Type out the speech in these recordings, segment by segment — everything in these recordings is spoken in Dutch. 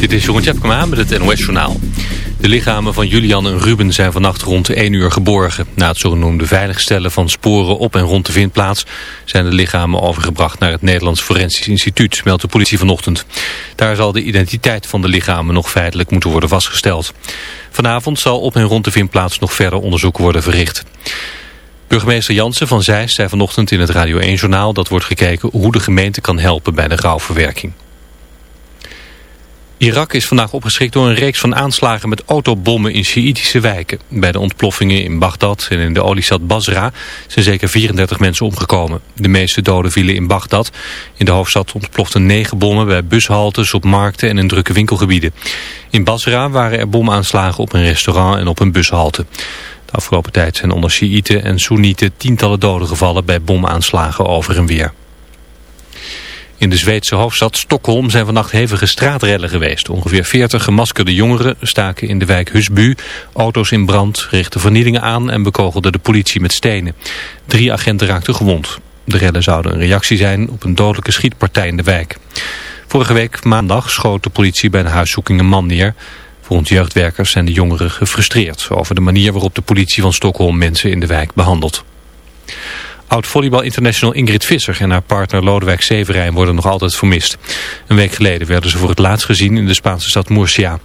Dit is Jeroen Tjepkema met het NOS Journaal. De lichamen van Julian en Ruben zijn vannacht rond 1 uur geborgen. Na het zogenoemde veiligstellen van sporen op en rond de vindplaats... zijn de lichamen overgebracht naar het Nederlands Forensisch Instituut... meldt de politie vanochtend. Daar zal de identiteit van de lichamen nog feitelijk moeten worden vastgesteld. Vanavond zal op en rond de vindplaats nog verder onderzoek worden verricht. Burgemeester Jansen van Zeist zei vanochtend in het Radio 1-journaal... dat wordt gekeken hoe de gemeente kan helpen bij de rouwverwerking. Irak is vandaag opgeschrikt door een reeks van aanslagen met autobommen in Sjiitische wijken. Bij de ontploffingen in Bagdad en in de oliestad Basra zijn zeker 34 mensen omgekomen. De meeste doden vielen in Bagdad. In de hoofdstad ontploften negen bommen bij bushaltes, op markten en in drukke winkelgebieden. In Basra waren er bomaanslagen op een restaurant en op een bushalte. De afgelopen tijd zijn onder Sjiiten en Soenieten tientallen doden gevallen bij bomaanslagen over en weer. In de Zweedse hoofdstad Stockholm zijn vannacht hevige straatrellen geweest. Ongeveer 40 gemaskerde jongeren staken in de wijk Husbu auto's in brand, richtten vernielingen aan en bekogelden de politie met stenen. Drie agenten raakten gewond. De rellen zouden een reactie zijn op een dodelijke schietpartij in de wijk. Vorige week maandag schoot de politie bij een huiszoeking een man neer. Volgens jeugdwerkers zijn de jongeren gefrustreerd over de manier waarop de politie van Stockholm mensen in de wijk behandelt. Oud-volleybal international Ingrid Visser en haar partner Lodewijk Severijn worden nog altijd vermist. Een week geleden werden ze voor het laatst gezien in de Spaanse stad Murcia.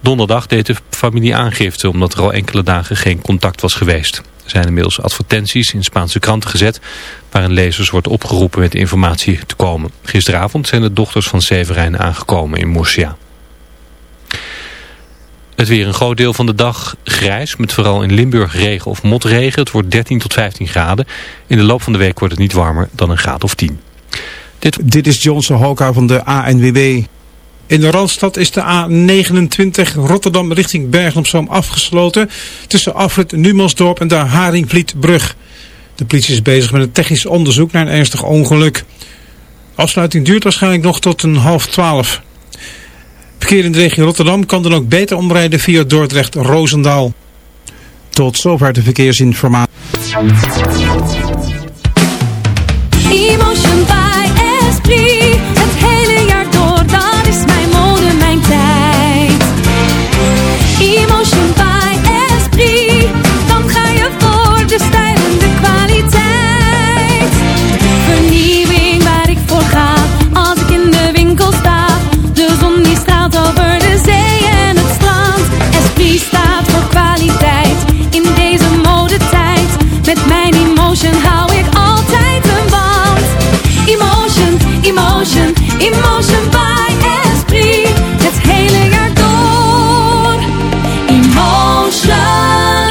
Donderdag deed de familie aangifte omdat er al enkele dagen geen contact was geweest. Er zijn inmiddels advertenties in Spaanse kranten gezet waarin lezers wordt opgeroepen met informatie te komen. Gisteravond zijn de dochters van Severijn aangekomen in Murcia. Het weer een groot deel van de dag grijs, met vooral in Limburg regen of motregen. Het wordt 13 tot 15 graden. In de loop van de week wordt het niet warmer dan een graad of 10. Dit, Dit is Johnson Hoka van de ANWB. In de Randstad is de A29 Rotterdam richting Bergen op Zoom afgesloten. Tussen afrit Numansdorp en de Haringvlietbrug. De politie is bezig met een technisch onderzoek naar een ernstig ongeluk. Afsluiting duurt waarschijnlijk nog tot een half twaalf. Verkeer in de regio Rotterdam kan dan ook beter omrijden via Dordrecht-Roosendaal. Tot zover de verkeersinformatie.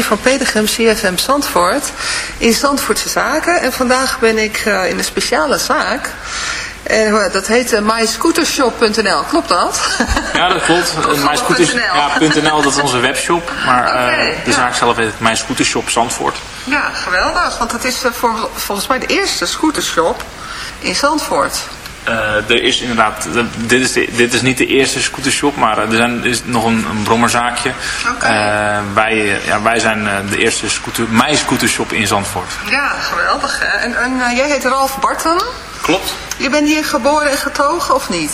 Jenny van Pedegem, CFM Zandvoort, in Zandvoortse Zaken. En vandaag ben ik eh, in een speciale zaak. En eh, dat heet uh, myscootershop.nl, klopt dat? Ja, dat klopt. Of Mijn scooters, .nl. ja, .nl, dat is onze webshop. Maar eh, de ja. zaak zelf heet het Mijn Scootershop Zandvoort. Ja, geweldig. Want het is eh, voor, volgens mij de eerste scootershop in Zandvoort. Eh, er is inderdaad, de- dit is, de- dit is niet de eerste scootershop, maar eh, er, zijn, is nog een, een brommerzaakje. Eh, wij, ja, wij zijn de eerste scooter, mijn scootershop in Zandvoort. Ja, geweldig. Hè? En, en jij heet Ralf Barton. Klopt. Je bent hier geboren en getogen of niet?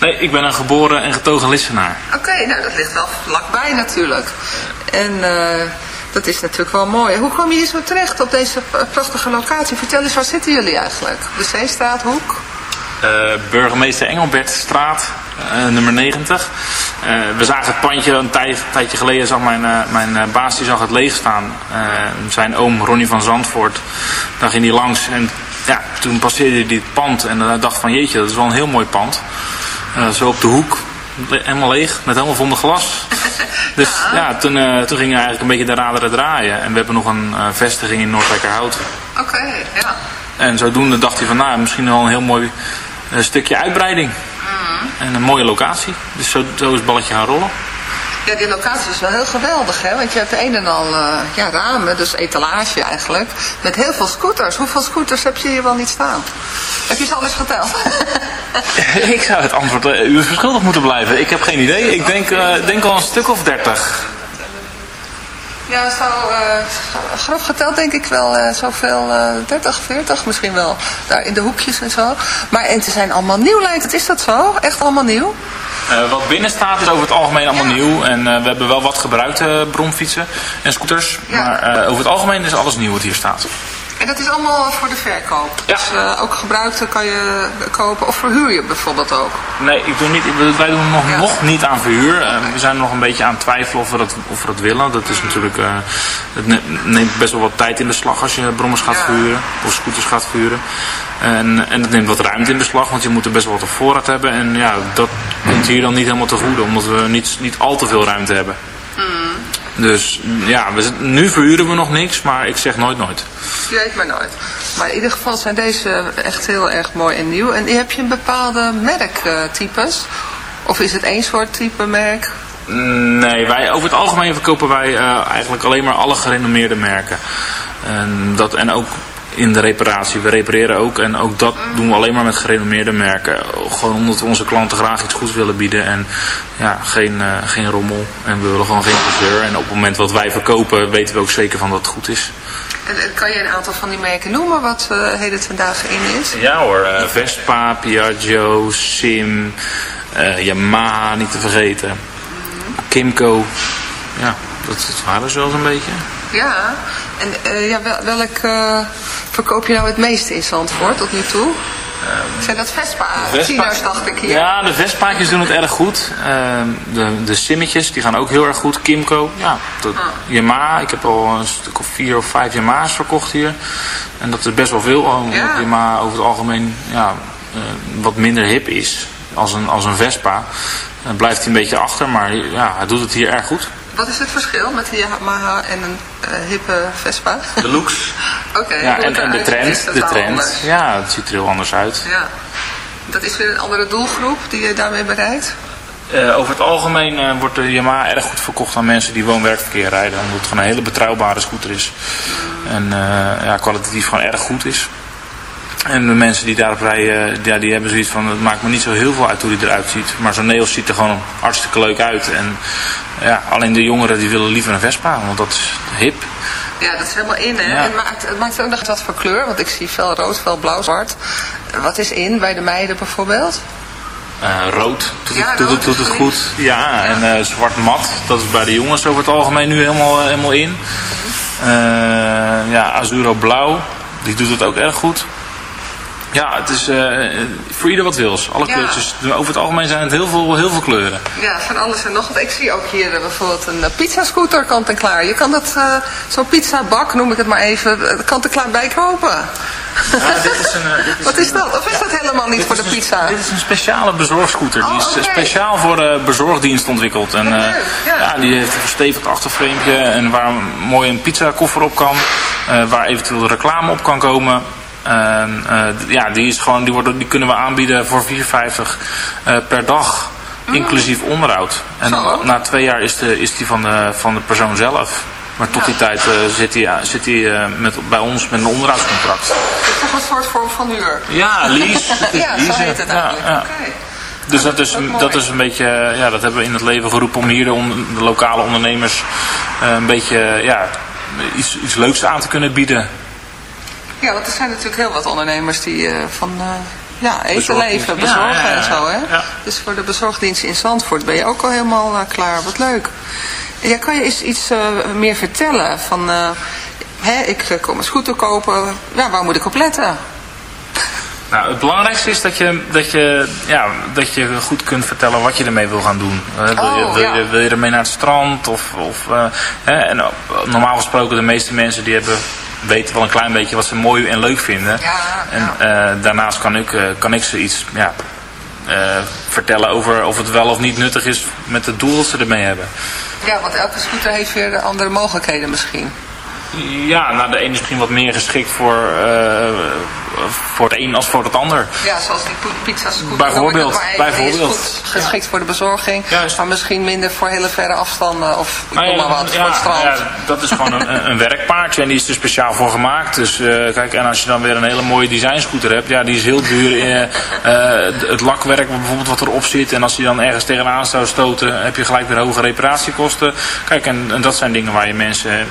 Nee, ik ben een geboren en getogen Lissenaar. Oké, nou dat ligt wel vlakbij natuurlijk. En dat is natuurlijk wel mooi. Hoe kwam je hier zo terecht op deze prachtige locatie? Vertel eens, waar zitten jullie eigenlijk? De Zeestraathoek? Eh, burgemeester Engelbertstraat, eh, nummer 90. Eh, we zagen het pandje een tijd, tijdje geleden, zag mijn, mijn baas die zag het leeg staan. Eh, zijn oom Ronnie van Zandvoort, daar ging hij langs en ja, toen passeerde hij dit pand en hij dacht van jeetje, dat is wel een heel mooi pand. Zo op de hoek, le- helemaal leeg, met helemaal vonden glas. Dus ja, toen, eh, toen gingen eigenlijk een beetje de raderen draaien. En we hebben nog een vestiging in Noordwijkerhout. Oké, ja. En zodoende dacht hij van, nou, misschien wel een heel mooi eh, stukje uitbreiding. En een mooie locatie. Dus zo, zo is het balletje gaan rollen. Ja, die locatie is wel heel geweldig, hè? Want je hebt een en al eh, ja, ramen, dus etalage eigenlijk, met heel veel scooters. Hoeveel scooters heb je hier wel niet staan? Heb je ze al eens geteld? ik zou het antwoord eh, u verschuldigd moeten blijven. Ik heb geen idee. Ik denk, eh, denk al een stuk of dertig. Ja, zo eh, grof geteld denk ik wel eh, zoveel, eh 30, 40 misschien wel. Daar in de hoekjes en zo. Maar en ze zijn allemaal nieuw lijkt het. Is dat zo? Echt allemaal nieuw? Eh, wat binnen staat is over het algemeen allemaal nieuw. En eh, we hebben wel wat gebruikte bromfietsen en scooters. Maar eh, over het algemeen is alles nieuw wat hier staat. En dat is allemaal voor de verkoop. Dus eh, ook gebruikte kan je kopen of verhuur je bijvoorbeeld ook. Nee, ik doe niet, wij doen nog, nog niet aan verhuur. Eh, we zijn nog een beetje aan het twijfelen of we dat, of we dat willen. Dat is natuurlijk, eh, het ne- neemt best wel wat tijd in beslag als je brommers gaat verhuren. Of scooters gaat verhuren. En, en het neemt wat ruimte in beslag, want je moet er best wel wat op voorraad hebben. En ja, dat komt hier dan niet helemaal te goede, omdat we niet, niet al te veel ruimte hebben. Dus ja, we, nu verhuren we nog niks, maar ik zeg nooit nooit. Je weet maar nooit. Maar in ieder geval zijn deze echt heel erg mooi en nieuw. En heb je een bepaalde merktypes? Of is het één soort type merk? Nee, wij, over het algemeen verkopen wij eh, eigenlijk alleen maar alle gerenommeerde merken. En, dat, en ook in de reparatie. We repareren ook en ook dat doen we alleen maar met gerenommeerde merken. Gewoon omdat we onze klanten graag iets goeds willen bieden en ja, geen, eh, geen rommel. En we willen gewoon geen gezeur. En op het moment wat wij verkopen weten we ook zeker van dat het goed is. En, en kan je een aantal van die merken noemen wat eh heden ten dagen in is? Ja hoor, eh, Vespa, Piaggio, Sim, eh, Yamaha niet te vergeten. Kimco. Ja, dat, dat waren ze wel zo'n beetje. Ja. En eh, ja, wel, welk eh, verkoop je nou het meeste in Zandvoort tot nu toe? zijn dat Vespa? Tieners dacht ik hier. Ja, de Vespaatjes doen het erg goed. Ehm, de, de Simmetjes, die gaan ook heel erg goed. Kimco, ja. Dat, Yamaha, ik heb al een stuk of vier of vijf Yamaha's verkocht hier. En dat is best wel veel, omdat Ja. Yamaha over het algemeen ja, eh, wat minder hip is als een, als een Vespa. Dan blijft hij een beetje achter, maar ja, hij doet het hier erg goed. Wat is het verschil met de Yamaha en een eh, hippe Vespa? De looks. Oké. ja, en, de trend. De trend. anders. Ja, het ziet er heel anders uit. Ja. Dat is weer een andere doelgroep die je daarmee bereikt? Eh, over het algemeen eh, wordt de Yamaha erg goed verkocht aan mensen die woon-werkverkeer rijden. Omdat het gewoon een hele betrouwbare scooter is. En eh, ja, kwalitatief gewoon erg goed is. En de mensen die daarop rijden, ja, die hebben zoiets van, het maakt me niet zo heel veel uit hoe die eruit ziet. Maar zo'n Neos ziet er gewoon hartstikke leuk uit. En ja, alleen de jongeren die willen liever een Vespa, want dat is hip. Ja, dat is helemaal in, hè? Ja. En maakt, het maakt ook nog wat voor kleur, want ik zie veel rood, veel blauw, zwart. Wat is in bij de meiden bijvoorbeeld? Eh, rood doet, Ja, het, doet, rood het, doet het is goed. Ja, en eh, zwart mat, dat is bij de jongens over het algemeen nu helemaal, eh, helemaal in. Eh, ja, Azuro blauw, die doet het ook erg goed. Ja, het is eh, voor ieder wat wils. Alle Ja. kleurtjes. Over het algemeen zijn het heel veel, heel veel kleuren. Ja, van alles en nog wat. Ik zie ook hier eh, bijvoorbeeld een uh, pizzascooter kant en klaar. Je kan dat, eh, zo'n pizzabak, noem ik het maar even, eh, kant en klaar bij kopen. Ja, dit is een, eh, dit is Wat is dat? Of is dat helemaal niet voor is de een- pizza? Dit is een speciale bezorgscooter. Die is Oh, eh, oké. speciaal voor de bezorgdienst ontwikkeld. En, eh, ja. die heeft een verstevigd achterframe en waar mooi een pizzakoffer op kan. eh, waar eventueel reclame op kan komen. En, eh, d- ja, die, is gewoon, die, worden, die kunnen we aanbieden voor 4,50 eh, per dag. Inclusief onderhoud. En Zo. na twee jaar is, de, is die van de, van de persoon zelf. Maar tot die tijd eh, zit hij, zit hij eh, met, bij ons met een onderhoudscontract. Het is toch een soort vorm van huur? Ja, lease. Ja, zo heet het eigenlijk. ja. Dus dat is, mooi. dat is een beetje, eh, ja, dat hebben we in het leven geroepen om hier de, on- de lokale ondernemers eh, een beetje, ja, iets, iets leuks aan te kunnen bieden. Ja, want er zijn natuurlijk heel wat ondernemers die eh, van eh, ja, eten leven, bezorgen ja, ja, en zo. Hè? Dus voor de bezorgdienst in Zandvoort ben je ook al helemaal eh, klaar. Wat leuk. Ja, kan je eens iets meer vertellen van... hè, ik kom een scooter kopen. Ja, waar moet ik op letten? Nou, het belangrijkste is dat je, dat, je, ja, dat je goed kunt vertellen wat je ermee wil gaan doen. Wil, je, Oh, wil, ja. je, wil je ermee naar het strand? Of, of, hè, en, normaal gesproken de meeste mensen die hebben, weten wel een klein beetje wat ze mooi en leuk vinden. Ja, en eh, daarnaast kan ik, eh, kan ik ze iets ja, eh, vertellen over of het wel of niet nuttig is met het doel dat ze ermee hebben. Ja, want elke scooter heeft weer andere mogelijkheden misschien. Ja, nou de ene is misschien wat meer geschikt voor, voor het een als voor het ander. Ja, zoals die pizza scooter. Bijvoorbeeld, Maar bijvoorbeeld. Is goed geschikt voor de bezorging, maar misschien minder voor hele verre afstanden of ik Nou maar wat, ja, voor het strand. ja, dat is gewoon een, een- werkpaardje en die is er speciaal voor gemaakt. Dus eh, kijk, en als je dan weer een hele mooie designscooter hebt, ja, die is heel duur. eh, eh, het lakwerk bijvoorbeeld wat erop zit en als die dan ergens tegenaan zou stoten, heb je gelijk weer hoge reparatiekosten. Kijk, en, en dat zijn dingen waar je mensen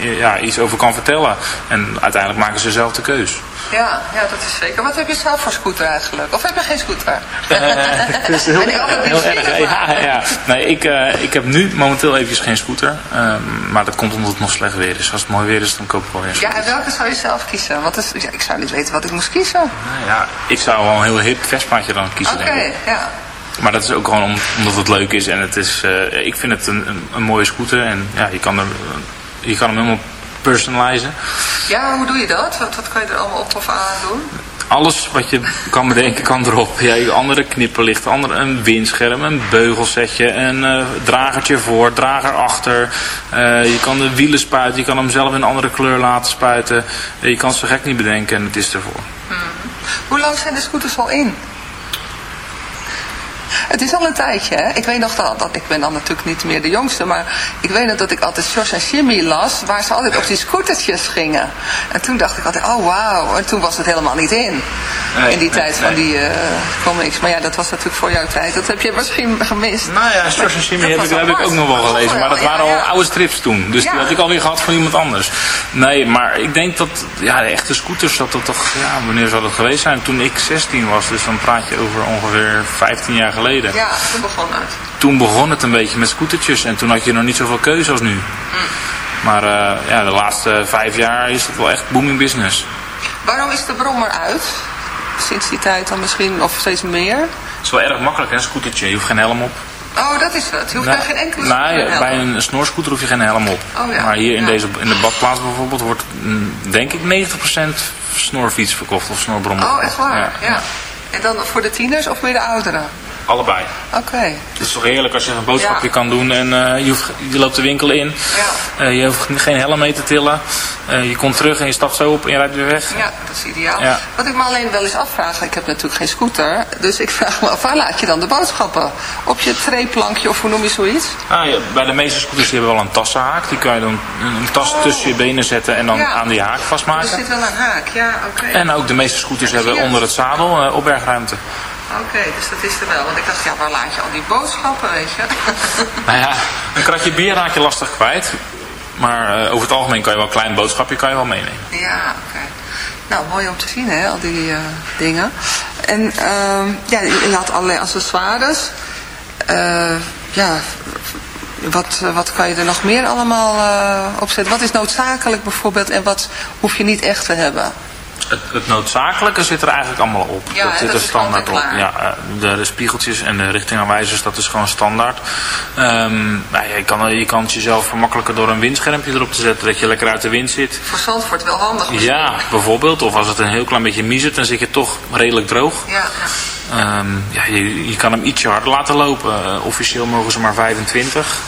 ja, iets over kan vertellen. En uiteindelijk maken ze zelf de keus. Ja, ja, dat is zeker. Wat heb je zelf voor scooter eigenlijk? Of heb je geen scooter? Het is heel, altijd heel erg. Ja, ja. Nee, ik, eh, ik heb nu momenteel eventjes geen scooter. Ehm, maar dat komt omdat het nog slecht weer is. Als het mooi weer is, dan koop ik wel weer een Ja, en welke zou je zelf kiezen? Wat is, ja, ik zou niet weten wat ik moest kiezen. Nou ja, ik zou wel een heel hip Vespaatje dan kiezen, denk ik. ja. Maar dat is ook gewoon om- omdat het leuk is en het is, eh, ik vind het een, een, een mooie scooter en ja, je kan, er, je kan hem helemaal personalizen. Ja, hoe doe je dat? Wat, wat kan je er allemaal op of aan doen? Alles wat je kan bedenken kan erop. Ja, je andere knipperlichten, andere, een windscherm, een beugelsetje, een eh, dragertje voor, drager achter. Eh, je kan de wielen spuiten, je kan hem zelf in een andere kleur laten spuiten. Eh, je kan het zo gek niet bedenken en het is ervoor. Hoe lang zijn de scooters al in? Het is al een tijdje, hè? Ik weet nog dat, dat, ik ben dan natuurlijk niet meer de jongste, maar ik weet nog dat ik altijd George en Jimmy las, waar ze altijd op die scootertjes gingen. En toen dacht ik altijd, oh wauw, en toen was het helemaal niet in. Nee, in die nee, tijd van die eh, comics. Maar ja, dat was natuurlijk voor jouw tijd. Dat heb je misschien gemist. Nou ja, George en Jimmy heb ik, heb ik ook nog wel gelezen, maar dat waren al oude strips toen. Dus die had ik alweer gehad van iemand anders. Nee, maar ik denk dat ja, de echte scooters, dat dat toch, ja, wanneer zou dat geweest zijn? Toen ik 16 was, dus dan praat je over ongeveer 15 jaar geleden. Ja, toen begon het. Toen begon het een beetje met scootertjes en toen had je nog niet zoveel keuze als nu. Maar eh, ja, de laatste vijf jaar is het wel echt booming business. Waarom is de brommer uit? Sinds die tijd dan misschien, of steeds meer? Het is wel erg makkelijk, hè, een scootertje. Je hoeft geen helm op. Oh, dat is het. Je hoeft Nou, daar geen enkele nou, bij een snorscooter hoef je geen helm op. Oh ja, Maar hier in, ja. deze, in de badplaats bijvoorbeeld wordt mm, denk ik 90% snorfiets verkocht of snorbrommer. Oh, echt waar? Ja. Ja. En dan voor de tieners of weer de ouderen? Allebei. Oké. Het is toch heerlijk als je een boodschapje Ja. kan doen en eh, je, hoeft, je loopt de winkel in. Eh, je hoeft geen helm mee te tillen. Eh, je komt terug en je stapt zo op en je rijdt weer weg. Ja, dat is ideaal. Ja. Wat ik me alleen wel eens afvraag, ik heb natuurlijk geen scooter, dus ik vraag me af, waar laat je dan de boodschappen? Op je treeplankje of hoe noem je zoiets? Ah, ja, bij de meeste scooters die hebben wel een tassenhaak. Die kan je dan een, tas tussen je benen zetten en dan Oh. Ja. aan die haak Er vastmaken. zit wel een haak, ja, oké. En ook de meeste scooters Ja, hebben onder het zadel opbergruimte. Oké, dus dat is er wel. Want ik dacht, ja, waar laat je al die boodschappen, weet je? Nou ja, een kratje bier raak je lastig kwijt. Maar eh, over het algemeen kan je wel een klein boodschapje kan je wel meenemen. Ja, oké. Nou, mooi om te zien, hè, al die eh, dingen. En ehm, ja, je had allerlei accessoires. Eh, ja, wat, wat kan je er nog meer allemaal op zetten? Wat is noodzakelijk bijvoorbeeld en wat hoef je niet echt te hebben? Het, het noodzakelijke zit er eigenlijk allemaal op. Ja, dat zit er standaard op. klaar. Ja, eh, de, spiegeltjes en de richtingaanwijzers, dat is gewoon standaard. Ehm, nou, ja, je, kan, je kan het jezelf vermakkelijker door een windschermpje erop te zetten, dat je lekker uit de wind zit. Voor Zandvoort wel handig. misschien. Ja, bijvoorbeeld. Of als het een heel klein beetje miezert, dan zit je toch redelijk droog. Ja, ja. Ehm, ja, je, kan hem ietsje harder laten lopen. Eh, officieel mogen ze maar 25.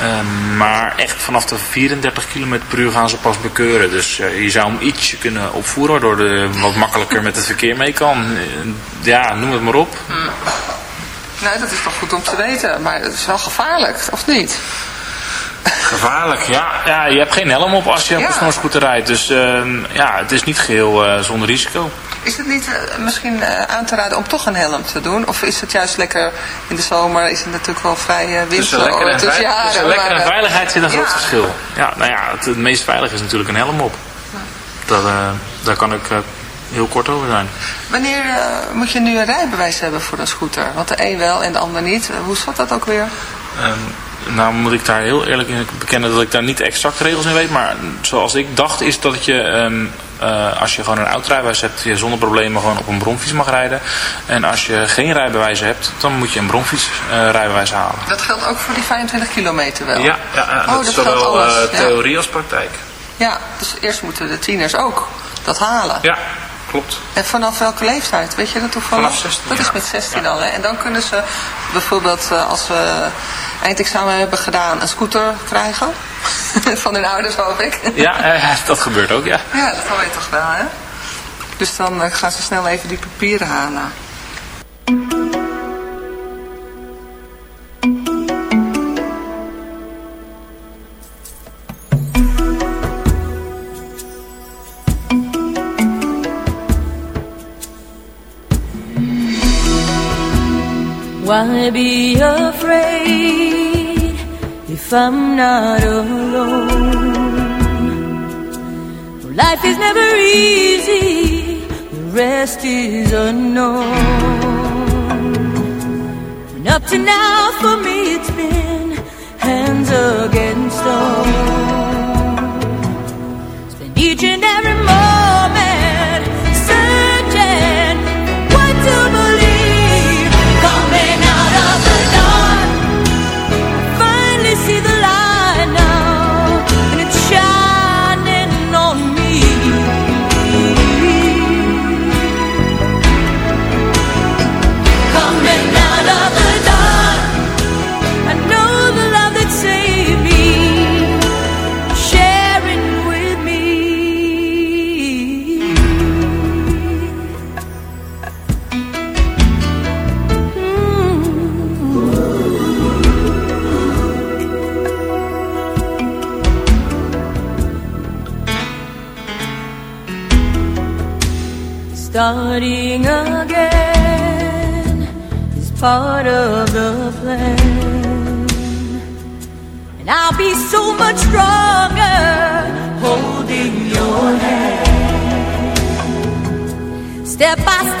Ehm, maar echt vanaf de 34 km per uur gaan ze pas bekeuren. Dus je zou hem ietsje kunnen opvoeren, waardoor de wat makkelijker met het verkeer mee kan. Eh, ja, noem het maar op. Nou, dat is toch goed om te weten. Maar het is wel gevaarlijk, of niet? Gevaarlijk, ja. ja. Je hebt geen helm op als je op Ja. een snorscooter rijdt. Dus ehm, ja, het is niet geheel eh, zonder risico. Is het niet eh, misschien eh, aan te raden om toch een helm te doen? Of is het juist lekker in de zomer? Is het natuurlijk wel vrij uh, Tussen winter. lekker en, tussen veilig- jaren, tussen lekker maar, en veiligheid zit een ja. groot verschil. Ja, nou ja, het, het meest veilig is natuurlijk een helm op. Dat, eh, daar kan ik eh, heel kort over zijn. Wanneer eh, moet je nu een rijbewijs hebben voor een scooter? Want de een wel en de ander niet. Hoe zat dat ook weer? Ehm, nou moet ik daar heel eerlijk in bekennen dat ik daar niet exact regels in weet. Maar zoals ik dacht is dat je, ehm, eh, als je gewoon een oud rijbewijs hebt, je zonder problemen gewoon op een bromfiets mag rijden. En als je geen rijbewijs hebt, dan moet je een bromfiets eh, rijbewijs halen. Dat geldt ook voor die 25 kilometer wel? Ja, ja, ja, oh, dat dat is zowel eh, ja. theorie als praktijk. ja, dus eerst moeten de tieners ook dat halen. Ja, klopt. En vanaf welke leeftijd? Weet je dat toevallig? Vanaf 16 Dat is met 16 al, hè? En dan kunnen ze bijvoorbeeld, als we eindexamen hebben gedaan een scooter krijgen. van hun ouders hoop ik. ja, eh, dat gebeurt ook, ja. Ja, dat hoor je toch wel, hè? Dus dan eh, gaan ze snel even die papieren halen. Why be afraid? if I'm not alone. Life is never easy, the rest is unknown. And up to now, for me, it's been hands against stone. Spend each and every moment. part of the plan. And I'll be so much stronger holding your hand. Step by step.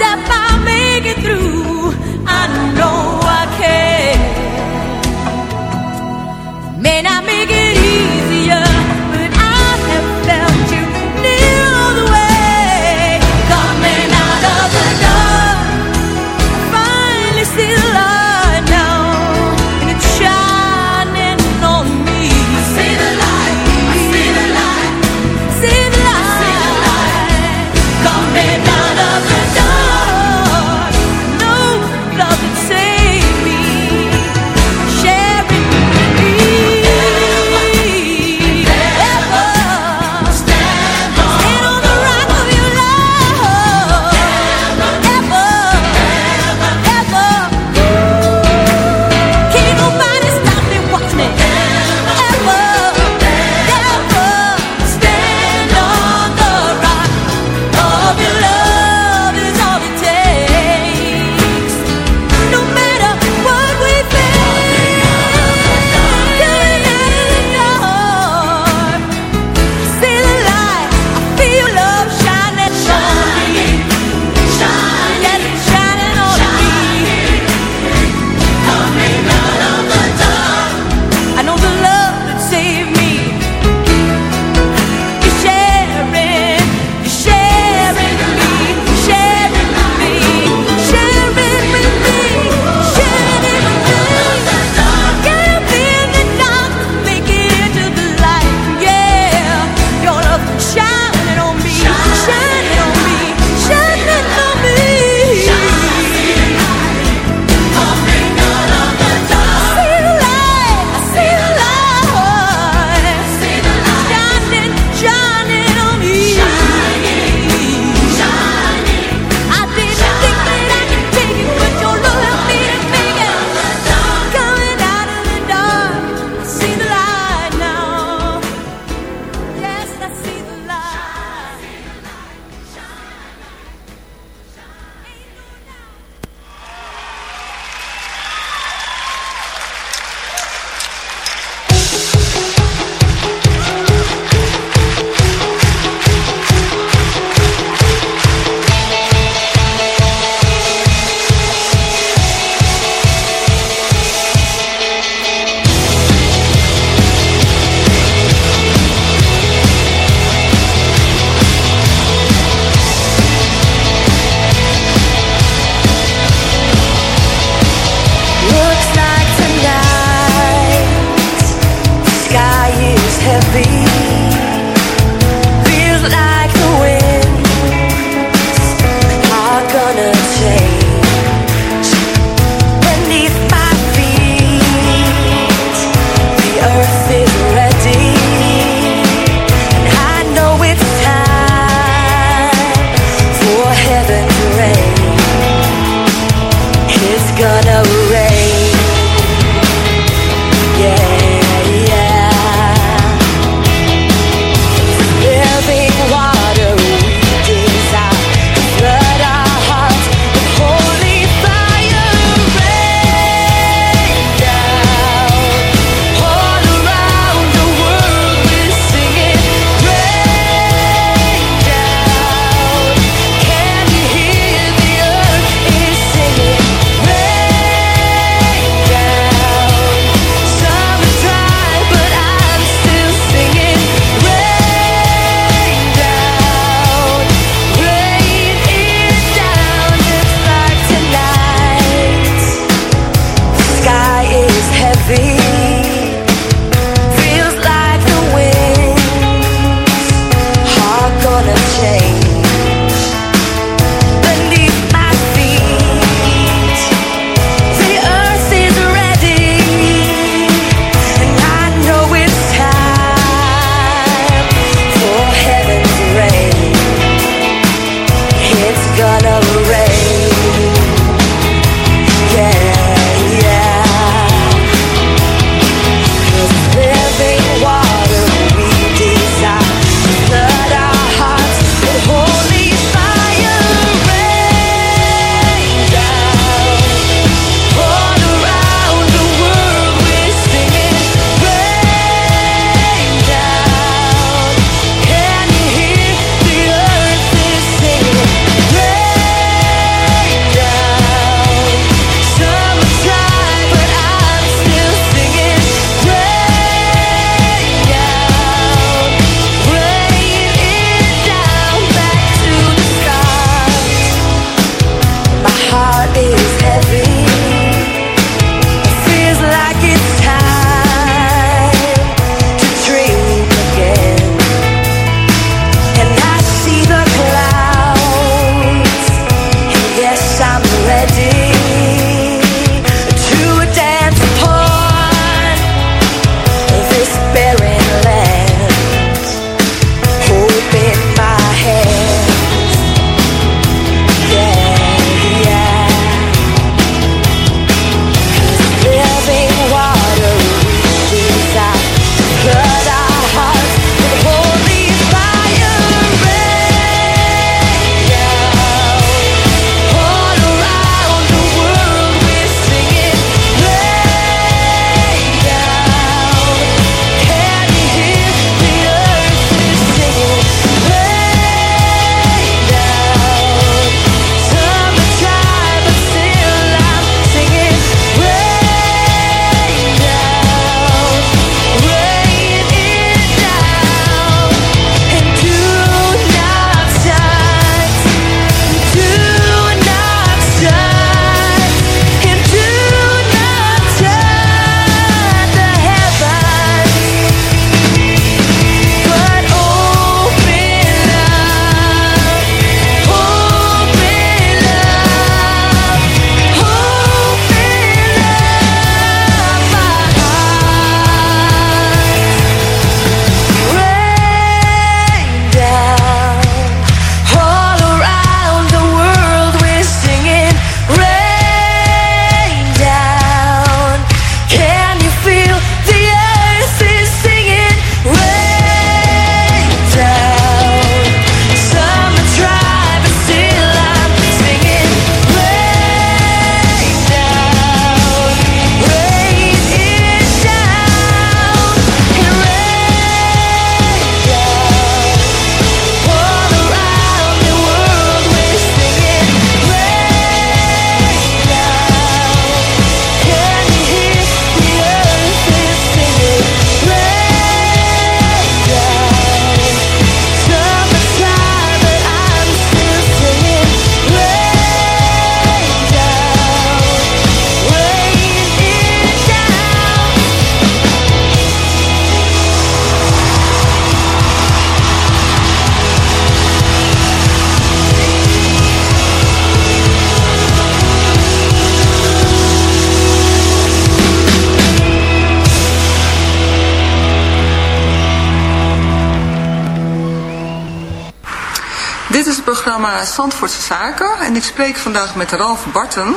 En ik spreek vandaag met Ralf Barten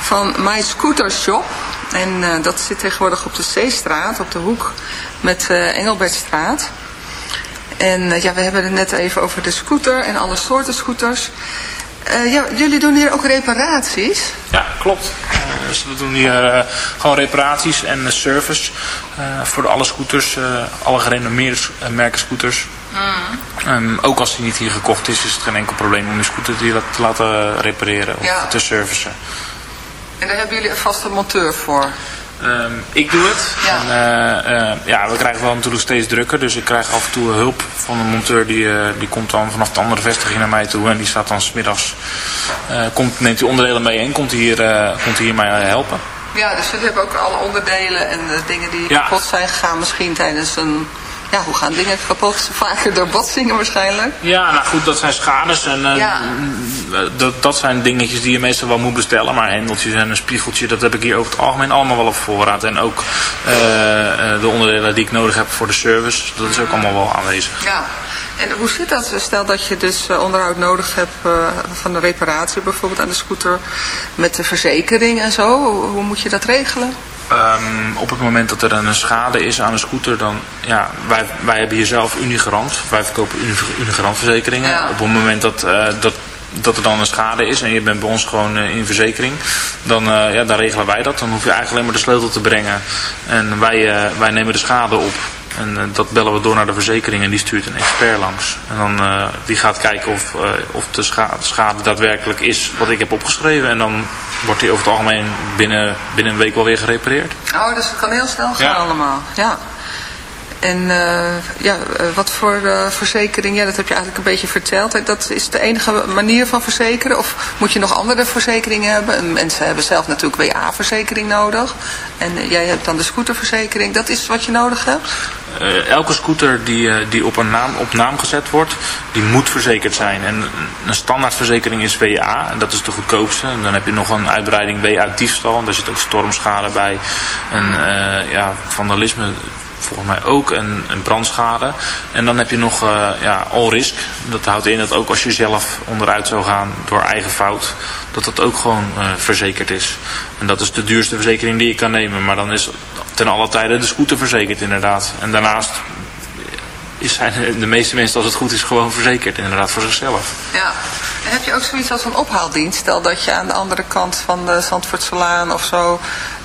van My Scooter Shop. En eh, dat zit tegenwoordig op de Zeestraat, op de hoek met eh, Engelbertstraat. En eh, ja, we hebben het net even over de scooter en alle soorten scooters. Ja, jullie doen hier ook reparaties. Ja, klopt. Dus we doen hier gewoon reparaties en service voor alle scooters, alle gerenommeerde merken scooters. Ehm, ook als die niet hier gekocht is, is het geen enkel probleem om je scooter te te laten repareren of Ja. te servicen. En daar hebben jullie een vaste monteur voor. Ehm, ik doe het. Ja. En, eh, eh, ja, we krijgen wel natuurlijk steeds drukker. Dus ik krijg af en toe hulp van een monteur. Die, eh, die komt dan vanaf de andere vestiging naar mij toe. En die staat dan smiddags. komt, neemt hij onderdelen mee en komt hier, komt hier mij helpen. Ja, dus jullie hebben ook alle onderdelen en dingen die Ja. kapot zijn gegaan. Misschien tijdens een... Ja, hoe gaan dingen kapot? Vaker door botsingen waarschijnlijk. Ja, nou goed, dat zijn schades. En eh, Ja. dat, dat zijn dingetjes die je meestal wel moet bestellen. Maar hendeltjes en een spiegeltje, dat heb ik hier over het algemeen allemaal wel op voorraad. En ook eh, eh, de onderdelen die ik nodig heb voor de service, dat is ook allemaal wel aanwezig. Ja. En hoe zit dat? Stel dat je dus onderhoud nodig hebt van de reparatie bijvoorbeeld aan de scooter met de verzekering en zo. Hoe moet je dat regelen? Ehm, op het moment dat er een schade is aan een scooter, dan, ja, wij, wij hebben hier zelf Unigarant. Wij verkopen Uni- Unigarant-verzekeringen. Ja. Op het moment dat, eh, dat, dat er dan een schade is en je bent bij ons gewoon eh, in verzekering, dan, eh, ja, dan regelen wij dat. Dan hoef je eigenlijk alleen maar de sleutel te brengen en wij, wij nemen de schade op. En eh, dat bellen we door naar de verzekering en die stuurt een expert langs. En dan eh, die gaat kijken of, eh, of de scha- schade daadwerkelijk is wat ik heb opgeschreven. En dan wordt die over het algemeen binnen, binnen een week wel weer gerepareerd. Oh, dus het kan heel snel gaan Ja. allemaal. Ja. En eh, ja, eh, wat voor eh, verzekering, ja, dat heb je eigenlijk een beetje verteld. Dat is de enige manier van verzekeren? Of moet je nog andere verzekeringen hebben? En Mensen hebben zelf natuurlijk WA-verzekering nodig. En jij hebt dan de scooterverzekering. Dat is wat je nodig hebt? Elke scooter die, die op, een naam, op naam gezet wordt, die moet verzekerd zijn. En een standaardverzekering is WA, en dat is de goedkoopste. En dan heb je nog een uitbreiding WA diefstal, en daar zit ook stormschade bij. En ja, vandalisme volgens mij ook, en, en brandschade. En dan heb je nog eh, ja, all risk. Dat houdt in dat ook als je zelf onderuit zou gaan door eigen fout, dat dat ook gewoon eh, verzekerd is. En dat is de duurste verzekering die je kan nemen. Maar dan is ten alle tijde de scooter verzekerd inderdaad. En daarnaast is zijn de meeste mensen, als het goed is, gewoon verzekerd inderdaad voor zichzelf. Ja. En heb je ook zoiets als een ophaaldienst? Stel dat je aan de andere kant van de Zandvoortselaan of zo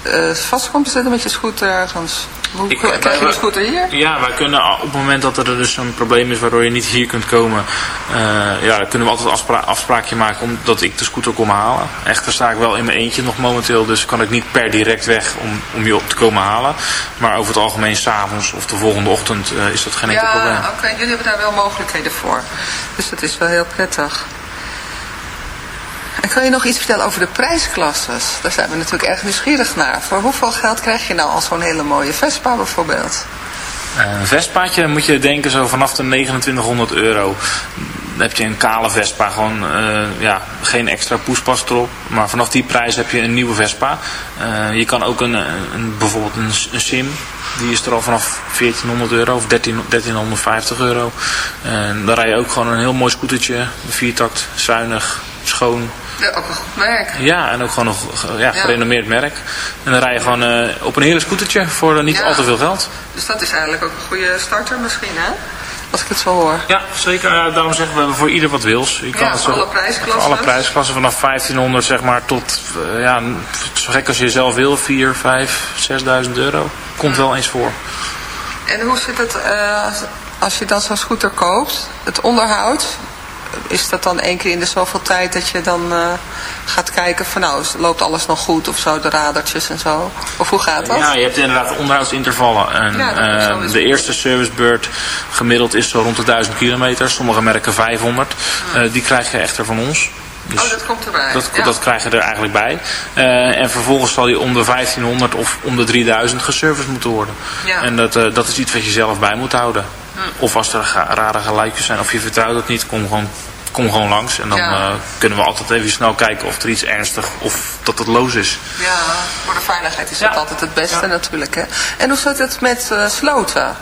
eh, vast komt te zitten met je scooter ergens. Hoe Ik- krijg je wij- de scooter hier? Ja, wij kunnen op het moment dat er dus een probleem is waardoor je niet hier kunt komen, eh, ja, kunnen we altijd een afspra afspraakje maken omdat ik de scooter kom halen. Echter sta ik wel in mijn eentje nog momenteel, dus kan ik niet per direct weg om, om je op te komen halen. Maar over het algemeen s'avonds of de volgende ochtend eh, is dat geen enkel probleem. Ja, oké. Jullie hebben daar wel mogelijkheden voor. Dus dat is wel heel prettig. En kan je nog iets vertellen over de prijsklasses? Daar zijn we natuurlijk erg nieuwsgierig naar. Voor hoeveel geld krijg je nou al zo'n hele mooie Vespa bijvoorbeeld? Eh, Een Vespaatje moet je denken zo vanaf de 2900 euro. Dan heb je een kale Vespa, gewoon eh, ja, geen extra poespas erop. Maar vanaf die prijs heb je een nieuwe Vespa. Eh, je kan ook een, een, bijvoorbeeld een, Sim, die is er al vanaf 1400 euro of 13, 1350 euro. En dan rij je ook gewoon een heel mooi scootertje, viertakt, zuinig, schoon. Ja, ook een goed merk. Ja, en ook gewoon een ja, Ja. gerenommeerd merk. En dan rij je gewoon eh, op een heerlijk scootertje voor eh, niet Ja. al te veel geld. Dus dat is eigenlijk ook een goede starter misschien, hè? Als ik het zo hoor. Ja, zeker. Ja, daarom zeggen we, we hebben voor ieder wat wils. Je Ja, het voor alle prijsklassen. Alle prijsklassen vanaf 1500 zeg maar tot, eh, ja, zo gek als je zelf wil, 4, 5, 6000 euro. Komt wel eens voor. En hoe zit het als- als je dan zo'n scooter koopt? Het onderhoud? Is dat dan één keer in de zoveel tijd dat je dan eh, gaat kijken van nou, loopt alles nog goed of zo, de radertjes en zo? Of hoe gaat dat? Ja, je hebt inderdaad onderhoudsintervallen. En, Ja, eh, de eerste servicebeurt gemiddeld is zo rond de 1000 kilometer. Sommige merken 500. Eh, die krijg je echter van ons. Dus oh, dat komt erbij. Dat, ja. dat krijg je er eigenlijk bij. En vervolgens zal die om de 1500 of om de 3000 geserviced moeten worden. Ja. En dat, dat is iets wat je zelf bij moet houden. Of als er ga- rare geluidjes zijn of je vertrouwt het niet, kom gewoon, kom gewoon langs. En dan Ja. eh, kunnen we altijd even snel kijken of er iets ernstig of dat het loos is. Ja, voor de veiligheid is Ja. dat altijd het beste Ja. natuurlijk. Hè? En hoe zit het met eh, sloten?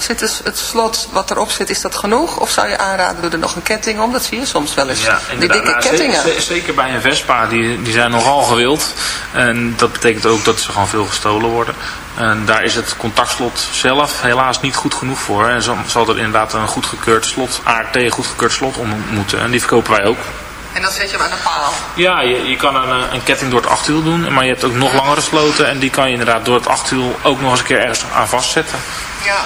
Zit dus het slot wat erop zit, is dat genoeg? Of zou je aanraden, doe er nog een ketting om? Dat zie je soms wel eens. die inderdaad. dikke Nou, kettingen. Zeker bij een Vespa, die, die zijn nogal gewild. En dat betekent ook dat ze gewoon veel gestolen worden. En daar is het contactslot zelf helaas niet goed genoeg voor. En zo zal er inderdaad een goedgekeurd slot, ART goedgekeurd slot om moeten. En die verkopen wij ook. En dan zet je hem aan de paal. Ja, je, je kan een, eh, een ketting door het achtwiel doen, maar je hebt ook nog langere sloten. En die kan je inderdaad door het achtwiel ook nog eens een keer ergens aan vastzetten. Ja.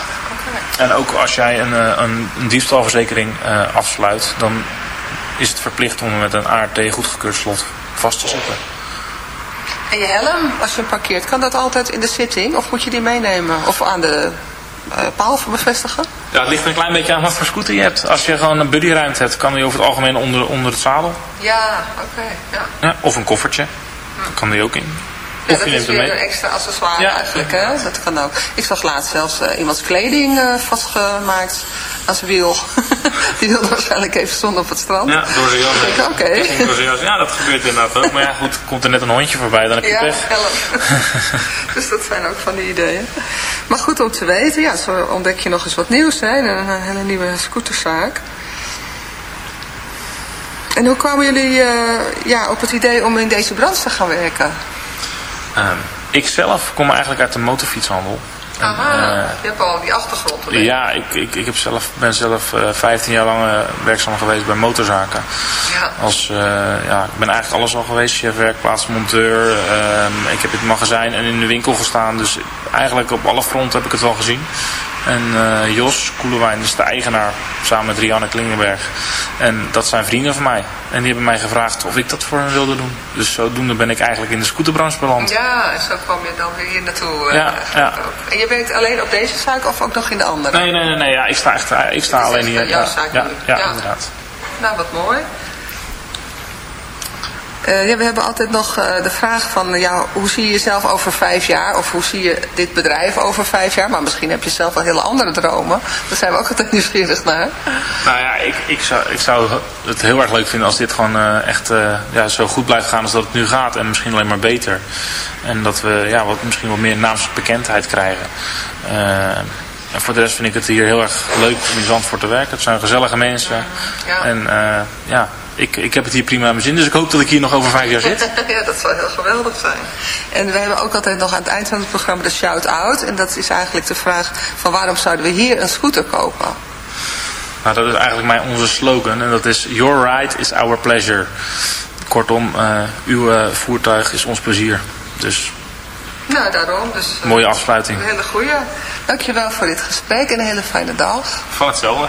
En ook als jij een, eh, een, een diefstalverzekering eh, afsluit, dan is het verplicht om hem met een ART goedgekeurd slot vast te zetten. En je helm, als je hem parkeert, kan dat altijd in de zitting? Of moet je die meenemen? Of aan de eh, paal bevestigen? Ja, het ligt een klein beetje aan wat voor scooter je hebt. Als je gewoon een buddyruimte hebt, kan die over het algemeen onder, onder het zadel. Ja, oké. ja. Ja, of een koffertje. Dan kan die ook in. Ja, dat is weer een mee. extra accessoire Ja. eigenlijk, hè? Dat kan ook. Ik zag laatst zelfs eh, iemands kleding eh, vastgemaakt zijn wiel. Die wilde waarschijnlijk even stonden op het strand. Ja, door zijn jas. Oké. Jas. Ja, dat gebeurt inderdaad ook. Maar ja, goed, komt er net een hondje voorbij, dan heb je Ja, pech. dus dat zijn ook van die ideeën. Maar goed om te weten, ja, zo ontdek je nog eens wat nieuws, hè? Een, een hele nieuwe scooterzaak. En hoe kwamen jullie eh, ja, op het idee om in deze branche te gaan werken? Ehm, ik zelf kom eigenlijk uit de motorfietshandel. En, Aha, eh, je hebt al die achtergrond. Ja, ik, ik, ik heb zelf, ben zelf eh 15 jaar lang eh, werkzaam geweest bij motorzaken. Ja. Als, ja, ik ben eigenlijk alles al geweest. Chef werkplaats, monteur. ehm, ik heb in het magazijn en in de winkel gestaan. Dus eigenlijk op alle fronten heb ik het wel gezien. En eh, Jos Koelewijn is de eigenaar, samen met Rianne Klingenberg. En dat zijn vrienden van mij. En die hebben mij gevraagd of ik dat voor hen wilde doen. Dus zodoende ben ik eigenlijk in de scooterbranche beland. Ja, en zo kwam je dan weer hier naartoe. eh, Ja, ja. En je werkt alleen op deze zaak of ook nog in de andere? Nee, nee, nee, nee ja, ik sta, echt, ik sta alleen hier. eh, jouw Ja, zaak ja, nu. ja, Ja. inderdaad. Nou, wat mooi. Eh, ja, we hebben altijd nog eh, de vraag van, ja, hoe zie je jezelf over vijf jaar? Of hoe zie je dit bedrijf over vijf jaar? Maar misschien heb je zelf wel hele andere dromen. Daar zijn we ook altijd nieuwsgierig naar. Nou ja, ik, ik, zou, ik zou het heel erg leuk vinden als dit gewoon eh, echt ja, zo goed blijft gaan als dat het nu gaat. En misschien alleen maar beter. En dat we ja, wat, misschien wat meer naamsbekendheid krijgen. En voor de rest vind ik het hier heel erg leuk om in Zandvoort te werken. Het zijn gezellige mensen. Ja. En ja, ik, ik heb het hier prima aan mijn zin. Dus ik hoop dat ik hier nog over vijf jaar zit. ja, dat zou heel geweldig zijn. En we hebben ook altijd nog aan het eind van het programma de shout-out. En dat is eigenlijk de vraag van waarom zouden we hier een scooter kopen? Nou, dat is eigenlijk mijn, onze slogan. En dat is Your ride is our pleasure. Kortom, eh, uw eh, voertuig is ons plezier. Dus Nou, daarom. Dus, eh, mooie afsluiting. Een hele goeie. Dankjewel voor dit gesprek en een hele fijne dag. Van hetzelfde.